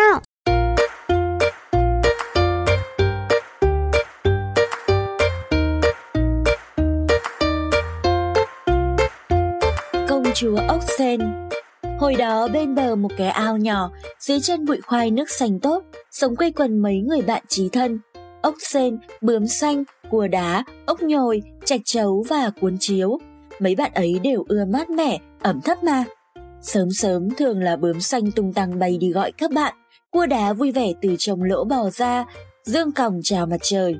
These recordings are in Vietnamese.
nào. Công chúa ốc sen Hồi đó bên bờ một cái ao nhỏ, dưới chân bụi khoai nước xanh tốt, sống quây quần mấy người bạn trí thân. Ốc sen, bướm xanh, cua đá, ốc nhồi, trạch chấu và cuốn chiếu. Mấy bạn ấy đều ưa mát mẻ, ẩm thấp mà. Sớm sớm thường là bướm xanh tung tăng bay đi gọi các bạn, cua đá vui vẻ từ trong lỗ bò ra, dương còng chào mặt trời.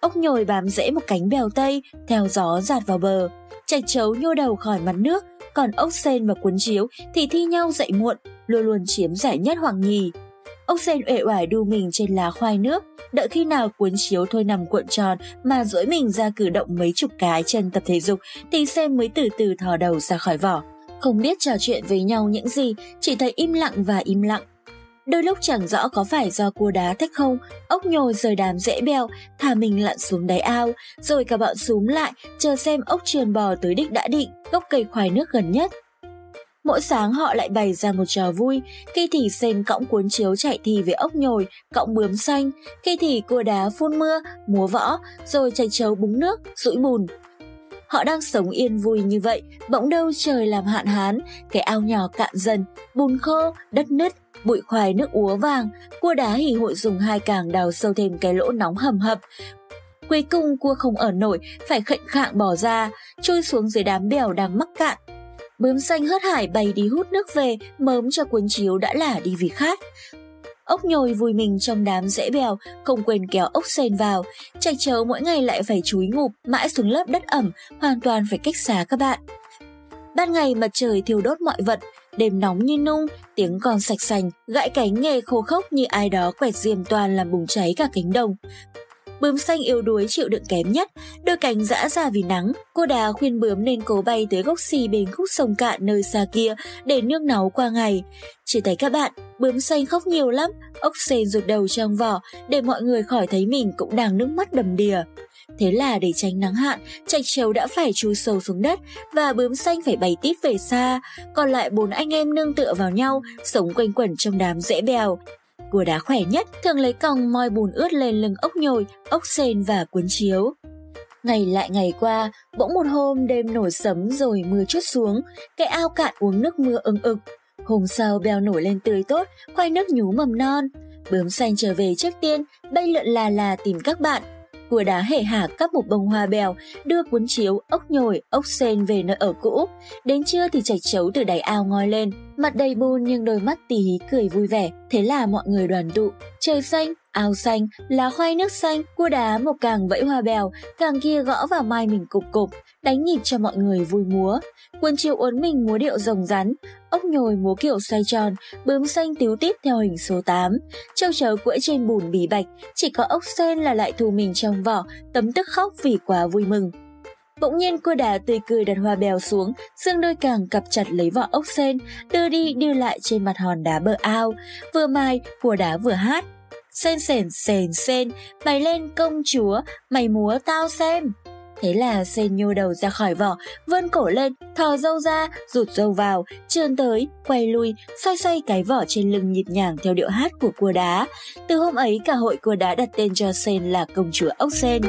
Ốc nhồi bám rễ một cánh bèo tây, theo gió giạt vào bờ. Trạch trấu nhô đầu khỏi mặt nước, còn ốc sen và cuốn chiếu thì thi nhau dậy muộn, luôn luôn chiếm giải nhất hoàng nhì. Ốc sen uể oải đu mình trên lá khoai nước, đợi khi nào cuốn chiếu thôi nằm cuộn tròn mà duỗi mình ra cử động mấy chục cái chân tập thể dục thì sen mới từ từ thò đầu ra khỏi vỏ. Không biết trò chuyện với nhau những gì, chỉ thấy im lặng và im lặng. Đôi lúc chẳng rõ có phải do cua đá thách không, ốc nhồi rời đám dễ bèo, thả mình lặn xuống đáy ao, rồi cả bọn súm lại, chờ xem ốc trườn bò tới đích đã định, gốc cây khoai nước gần nhất. Mỗi sáng họ lại bày ra một trò vui, khi thì sen cõng cuốn chiếu chạy thi về ốc nhồi, cõng bướm xanh, khi thì cua đá phun mưa, múa võ, rồi chạy trấu búng nước, rũi bùn, Họ đang sống yên vui như vậy, bỗng đâu trời làm hạn hán, cái ao nhỏ cạn dần, bùn khô, đất nứt, bụi khoai nước úa vàng, cua đá hỉ hội dùng hai càng đào sâu thêm cái lỗ nóng hầm hập. Cuối cùng cua không ở nổi, phải khệnh khạng bỏ ra, trôi xuống dưới đám bèo đang mắc cạn. Bướm xanh hớt hải bay đi hút nước về, mớm cho cuốn chiếu đã lả đi vì khát. Ốc nhồi vùi mình trong đám rễ bèo, không quên kéo ốc sen vào. Trạch chấu mỗi ngày lại phải chúi ngụp mãi xuống lớp đất ẩm, hoàn toàn phải cách xá các bạn. Ban ngày mặt trời thiêu đốt mọi vật, đêm nóng như nung, tiếng con sạch sành, gãi cánh nghề khô khốc như ai đó quẹt diềm toàn làm bùng cháy cả cánh đồng. Bướm xanh yếu đuối chịu đựng kém nhất, đôi cánh dã ra vì nắng. Cô đà khuyên bướm nên cố bay tới gốc xì bên khúc sông cạn nơi xa kia để nương náu qua ngày. Chỉ thấy các bạn, bướm xanh khóc nhiều lắm, ốc sên rụt đầu trong vỏ để mọi người khỏi thấy mình cũng đang nước mắt đầm đìa. Thế là để tránh nắng hạn, trạch trầu đã phải chui sâu xuống đất và bướm xanh phải bay tít về xa. Còn lại bốn anh em nương tựa vào nhau, sống quanh quẩn trong đám rễ bèo. Cua đá khỏe nhất thường lấy còng moi bùn ướt lên lưng ốc nhồi, ốc sên và cuốn chiếu. Ngày lại ngày qua, bỗng một hôm đêm nổi sấm rồi mưa chút xuống, cái ao cạn uống nước mưa ưng ực. Hôm sau bèo nổi lên tươi tốt, khoai nước nhú mầm non. Bướm xanh trở về trước tiên, bay lượn là là tìm các bạn, Cua đá hẻ hả cắp một bông hoa bèo, đưa cuốn chiếu, ốc nhồi, ốc sen về nơi ở cũ. Đến trưa thì chạy chấu từ đáy ao ngoi lên, mặt đầy bùn nhưng đôi mắt tì hí cười vui vẻ. Thế là mọi người đoàn tụ. Trời xanh, ao xanh, lá khoai nước xanh, cua đá một càng vẫy hoa bèo, càng kia gõ vào mai mình cục cục, đánh nhịp cho mọi người vui múa. Quân chiều uốn mình múa điệu rồng rắn, ốc nhồi múa kiểu xoay tròn, bướm xanh tiếu tít theo hình số 8. Châu chấu quẫy trên bùn bí bạch, chỉ có ốc sen là lại thu mình trong vỏ, tấm tức khóc vì quá vui mừng. Bỗng nhiên cô đá tươi cười đặt hoa bèo xuống, xương đôi càng cặp chặt lấy vỏ ốc sen, đưa đi đưa lại trên mặt hòn đá bờ ao. Vừa mai, cua đá vừa hát. Sen sền sền sen, mày lên công chúa, mày múa tao xem. Thế là sen nhô đầu ra khỏi vỏ, vươn cổ lên, thò dâu ra, rụt dâu vào, trườn tới, quay lui, xoay xoay cái vỏ trên lưng nhịp nhàng theo điệu hát của cua đá. Từ hôm ấy cả hội cua đá đặt tên cho sen là công chúa ốc sen.